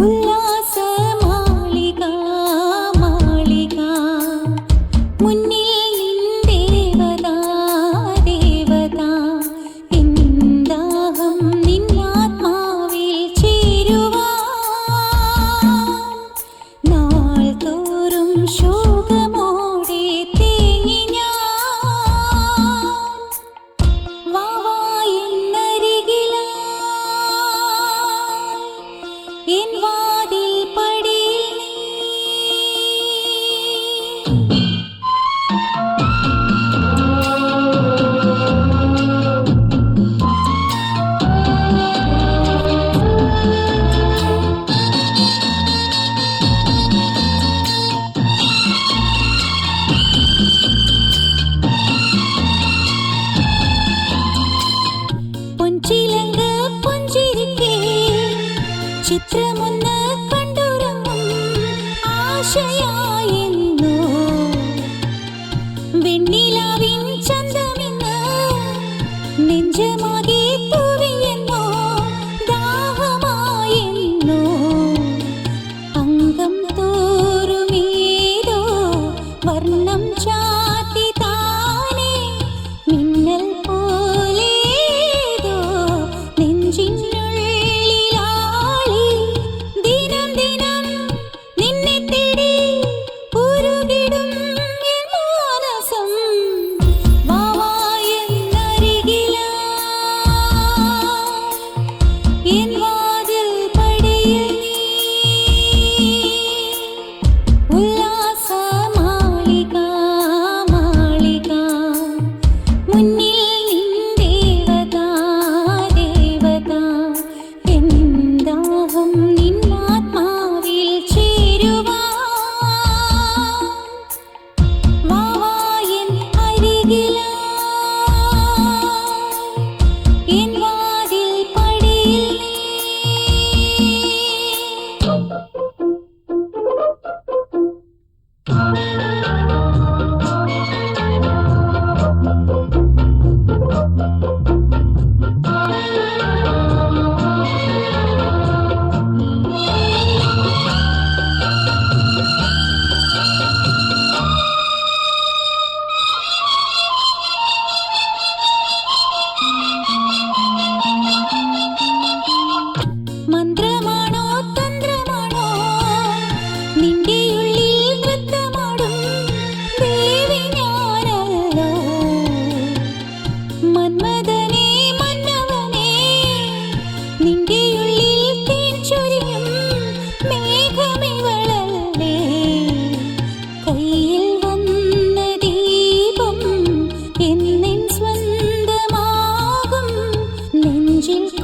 உல்லாச மாளிகா மாளிகா. முன்னே കണ്ണ് ആശയായിരുന്നു വെണ്ണിലാവിൻ ঝিনঝিন